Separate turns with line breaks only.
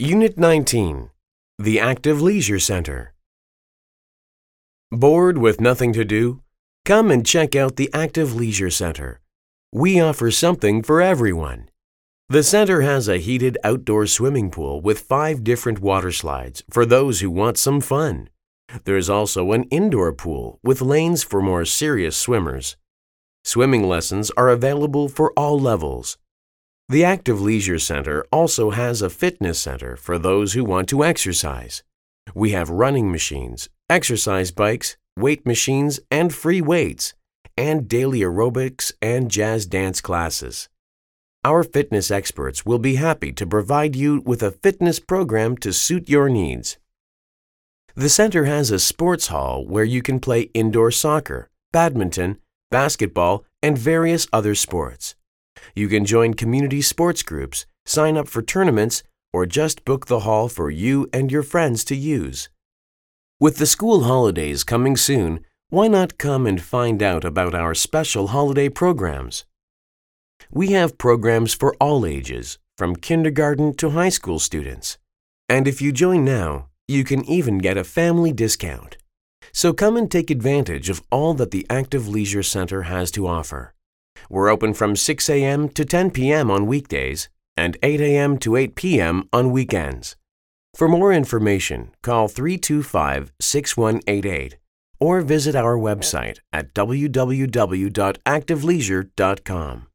Unit 19 The Active Leisure Center. Bored with nothing to do? Come and check out the Active Leisure Center. We offer something for everyone. The center has a heated outdoor swimming pool with five different water slides for those who want some fun. There's also an indoor pool with lanes for more serious swimmers. Swimming lessons are available for all levels. The Active Leisure Center also has a fitness center for those who want to exercise. We have running machines, exercise bikes, weight machines, and free weights, and daily aerobics and jazz dance classes. Our fitness experts will be happy to provide you with a fitness program to suit your needs. The center has a sports hall where you can play indoor soccer, badminton, basketball, and various other sports. You can join community sports groups, sign up for tournaments, or just book the hall for you and your friends to use. With the school holidays coming soon, why not come and find out about our special holiday programs? We have programs for all ages, from kindergarten to high school students. And if you join now, you can even get a family discount. So come and take advantage of all that the Active Leisure Center has to offer. We're open from 6 a.m. to 10 p.m. on weekdays and 8 a.m. to 8 p.m. on weekends. For more information, call 325 6188 or visit our website at www.activeleisure.com.